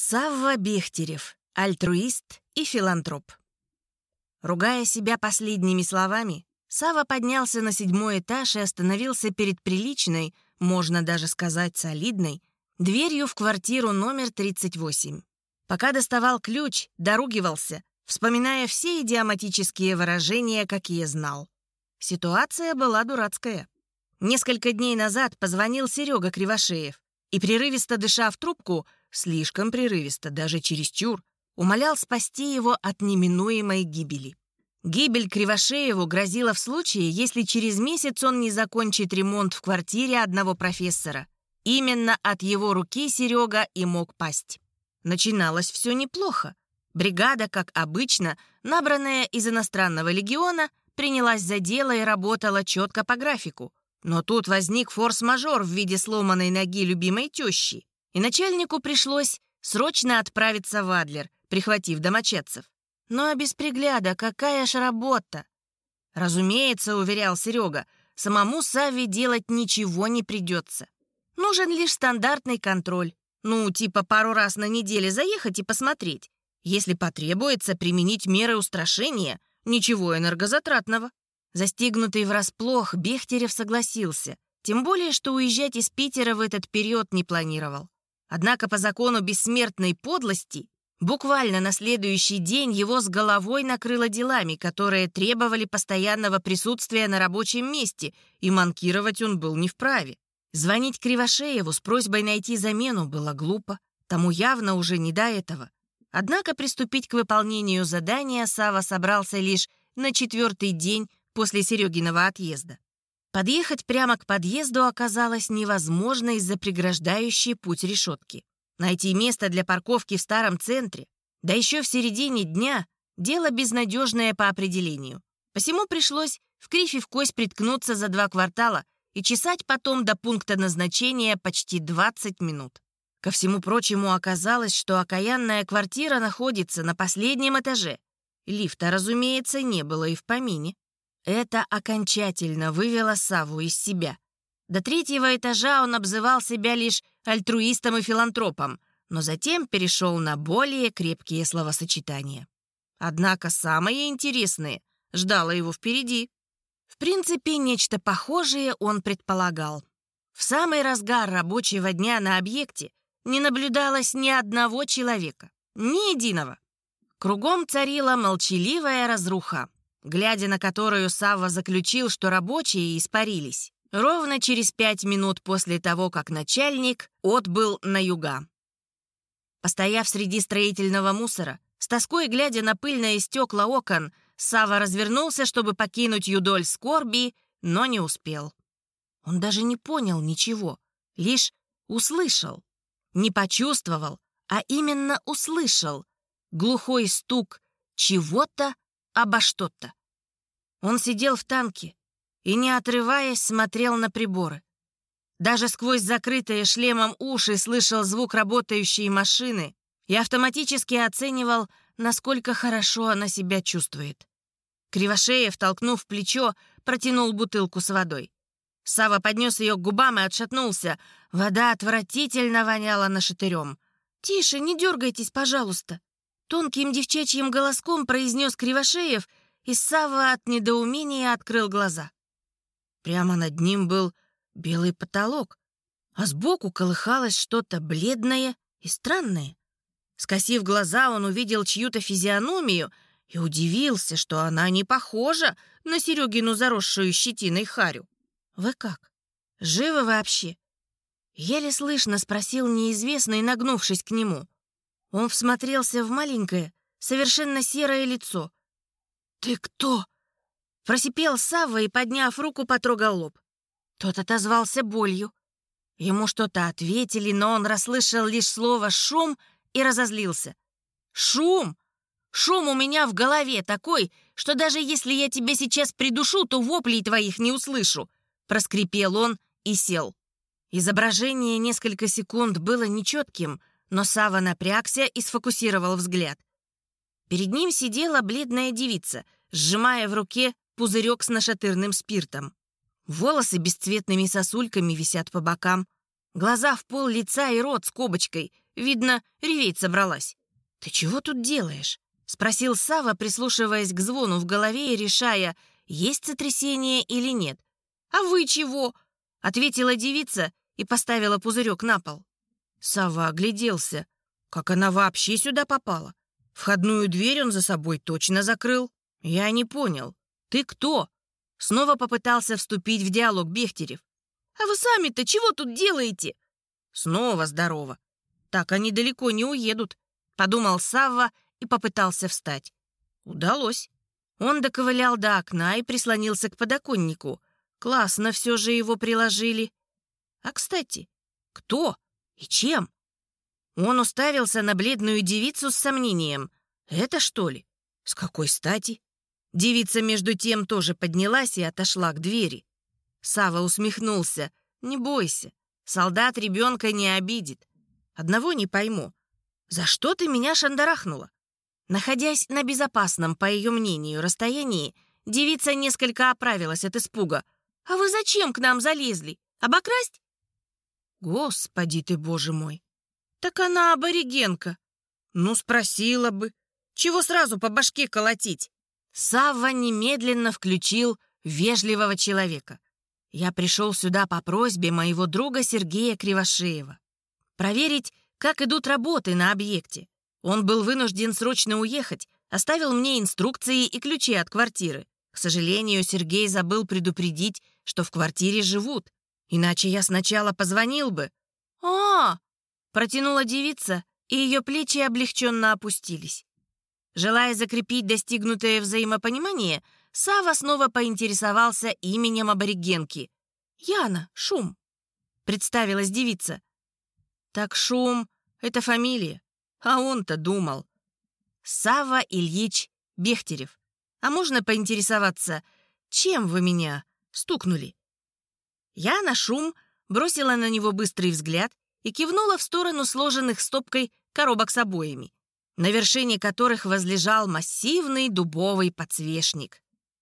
Савва Бехтерев, альтруист и филантроп. Ругая себя последними словами, Сава поднялся на седьмой этаж и остановился перед приличной, можно даже сказать солидной, дверью в квартиру номер 38. Пока доставал ключ, доругивался, вспоминая все идиоматические выражения, какие знал. Ситуация была дурацкая. Несколько дней назад позвонил Серега Кривошеев и, прерывисто дыша в трубку, слишком прерывисто, даже чересчур, умолял спасти его от неминуемой гибели. Гибель Кривошееву грозила в случае, если через месяц он не закончит ремонт в квартире одного профессора. Именно от его руки Серега и мог пасть. Начиналось все неплохо. Бригада, как обычно, набранная из иностранного легиона, принялась за дело и работала четко по графику. Но тут возник форс-мажор в виде сломанной ноги любимой тещи и начальнику пришлось срочно отправиться в Адлер, прихватив домочадцев. Ну а без пригляда какая ж работа? Разумеется, уверял Серега, самому Савве делать ничего не придется. Нужен лишь стандартный контроль. Ну, типа пару раз на неделе заехать и посмотреть. Если потребуется применить меры устрашения, ничего энергозатратного. Застигнутый врасплох, Бехтерев согласился. Тем более, что уезжать из Питера в этот период не планировал. Однако по закону бессмертной подлости буквально на следующий день его с головой накрыло делами, которые требовали постоянного присутствия на рабочем месте, и манкировать он был не вправе. Звонить Кривошееву с просьбой найти замену было глупо, тому явно уже не до этого. Однако приступить к выполнению задания Сава собрался лишь на четвертый день после Серегиного отъезда. Подъехать прямо к подъезду оказалось невозможно из-за преграждающей путь решетки. Найти место для парковки в старом центре, да еще в середине дня, дело безнадежное по определению. Посему пришлось в крифе в кость приткнуться за два квартала и чесать потом до пункта назначения почти 20 минут. Ко всему прочему оказалось, что окаянная квартира находится на последнем этаже. Лифта, разумеется, не было и в помине. Это окончательно вывело Саву из себя. До третьего этажа он обзывал себя лишь альтруистом и филантропом, но затем перешел на более крепкие словосочетания. Однако самое интересное ждало его впереди. В принципе, нечто похожее он предполагал. В самый разгар рабочего дня на объекте не наблюдалось ни одного человека, ни единого. Кругом царила молчаливая разруха глядя на которую Савва заключил, что рабочие испарились. Ровно через пять минут после того, как начальник отбыл на юга. Постояв среди строительного мусора, с тоской глядя на пыльные стекла окон, Сава развернулся, чтобы покинуть юдоль скорби, но не успел. Он даже не понял ничего, лишь услышал. Не почувствовал, а именно услышал. Глухой стук чего-то обо что-то. Он сидел в танке и, не отрываясь, смотрел на приборы. Даже сквозь закрытые шлемом уши слышал звук работающей машины и автоматически оценивал, насколько хорошо она себя чувствует. Кривошеев, толкнув плечо, протянул бутылку с водой. Сава поднес ее к губам и отшатнулся. Вода отвратительно воняла нашатырем. «Тише, не дергайтесь, пожалуйста!» Тонким девчачьим голоском произнес Кривошеев и Сава от недоумения открыл глаза. Прямо над ним был белый потолок, а сбоку колыхалось что-то бледное и странное. Скосив глаза, он увидел чью-то физиономию и удивился, что она не похожа на Серегину заросшую щетиной харю. «Вы как? Живы вообще?» Еле слышно спросил неизвестный, нагнувшись к нему. Он всмотрелся в маленькое, совершенно серое лицо, «Ты кто?» Просипел Савва и, подняв руку, потрогал лоб. Тот отозвался болью. Ему что-то ответили, но он расслышал лишь слово «шум» и разозлился. «Шум! Шум у меня в голове такой, что даже если я тебя сейчас придушу, то воплей твоих не услышу!» Проскрипел он и сел. Изображение несколько секунд было нечетким, но Сава напрягся и сфокусировал взгляд. Перед ним сидела бледная девица, сжимая в руке пузырек с нашатырным спиртом. Волосы бесцветными сосульками висят по бокам. Глаза в пол лица и рот с кобочкой. Видно, реветь собралась. «Ты чего тут делаешь?» — спросил Сава, прислушиваясь к звону в голове и решая, есть сотрясение или нет. «А вы чего?» — ответила девица и поставила пузырек на пол. Сава огляделся. Как она вообще сюда попала? Входную дверь он за собой точно закрыл. Я не понял. Ты кто? Снова попытался вступить в диалог Бехтерев. А вы сами-то чего тут делаете? Снова здорово. Так они далеко не уедут, подумал Савва и попытался встать. Удалось. Он доковылял до окна и прислонился к подоконнику. Классно все же его приложили. А, кстати, кто и чем? Он уставился на бледную девицу с сомнением. «Это что ли? С какой стати?» Девица между тем тоже поднялась и отошла к двери. Сава усмехнулся. «Не бойся, солдат ребенка не обидит. Одного не пойму. За что ты меня шандарахнула?» Находясь на безопасном, по ее мнению, расстоянии, девица несколько оправилась от испуга. «А вы зачем к нам залезли? Обокрасть?» «Господи ты, боже мой! Так она аборигенка!» «Ну, спросила бы. Чего сразу по башке колотить?» Савва немедленно включил вежливого человека. Я пришел сюда по просьбе моего друга Сергея Кривошеева. Проверить, как идут работы на объекте. Он был вынужден срочно уехать, оставил мне инструкции и ключи от квартиры. К сожалению, Сергей забыл предупредить, что в квартире живут. Иначе я сначала позвонил бы. а, протянула девица, и ее плечи облегченно опустились. Желая закрепить достигнутое взаимопонимание, Сава снова поинтересовался именем аборигенки. «Яна, Шум», — представилась девица. «Так Шум — это фамилия, а он-то думал». Сава Ильич Бехтерев. А можно поинтересоваться, чем вы меня стукнули?» Яна Шум бросила на него быстрый взгляд и кивнула в сторону сложенных стопкой коробок с обоями на вершине которых возлежал массивный дубовый подсвечник.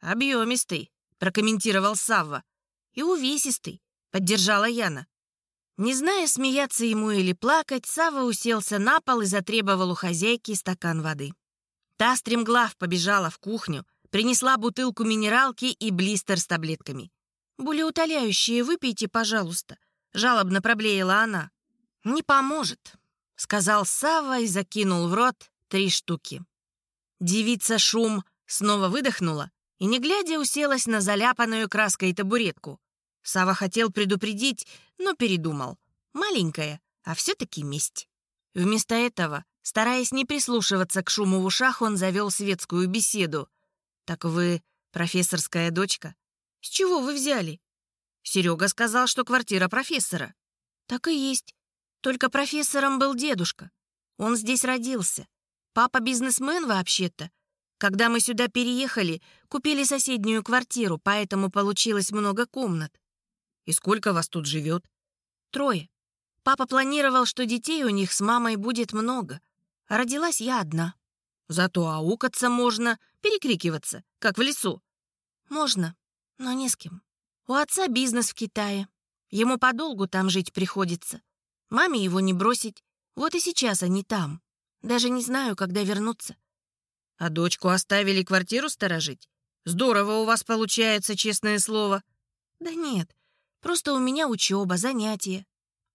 «Объемистый», — прокомментировал Савва. «И увесистый», — поддержала Яна. Не зная, смеяться ему или плакать, Сава уселся на пол и затребовал у хозяйки стакан воды. Та стремглав побежала в кухню, принесла бутылку минералки и блистер с таблетками. «Болеутоляющие выпейте, пожалуйста», — жалобно проблеяла она. «Не поможет сказал Сава и закинул в рот три штуки. Девица шум снова выдохнула и, не глядя, уселась на заляпанную краской табуретку. Сава хотел предупредить, но передумал. Маленькая, а все-таки месть. Вместо этого, стараясь не прислушиваться к шуму в ушах, он завел светскую беседу. «Так вы профессорская дочка? С чего вы взяли?» Серега сказал, что квартира профессора. «Так и есть. Только профессором был дедушка. Он здесь родился. Папа бизнесмен вообще-то. Когда мы сюда переехали, купили соседнюю квартиру, поэтому получилось много комнат. И сколько вас тут живет? Трое. Папа планировал, что детей у них с мамой будет много. А родилась я одна. Зато аукаться можно, перекрикиваться, как в лесу. Можно, но не с кем. У отца бизнес в Китае. Ему подолгу там жить приходится. Маме его не бросить. Вот и сейчас они там. Даже не знаю, когда вернуться. А дочку оставили квартиру сторожить? Здорово у вас получается, честное слово. Да нет, просто у меня учеба, занятия.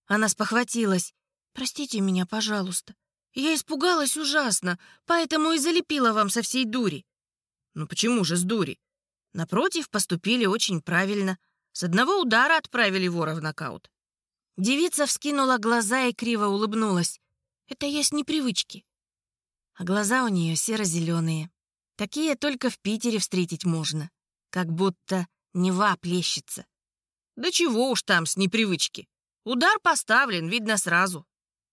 Она спохватилась. Простите меня, пожалуйста. Я испугалась ужасно, поэтому и залепила вам со всей дури. Ну почему же с дури? Напротив, поступили очень правильно. С одного удара отправили вора в нокаут. Девица вскинула глаза и криво улыбнулась. «Это я с непривычки». А глаза у нее серо-зеленые. Такие только в Питере встретить можно. Как будто Нева плещется. Да чего уж там с непривычки. Удар поставлен, видно сразу.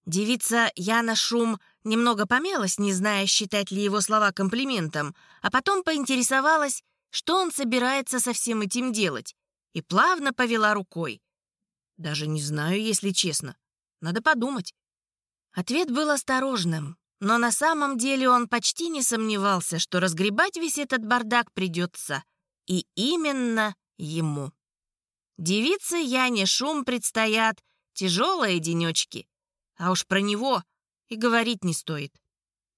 Девица Яна Шум немного помялась, не зная, считать ли его слова комплиментом, а потом поинтересовалась, что он собирается со всем этим делать, и плавно повела рукой. Даже не знаю, если честно. Надо подумать. Ответ был осторожным, но на самом деле он почти не сомневался, что разгребать весь этот бардак придется. И именно ему. Девице Яне Шум предстоят тяжелые денечки. А уж про него и говорить не стоит.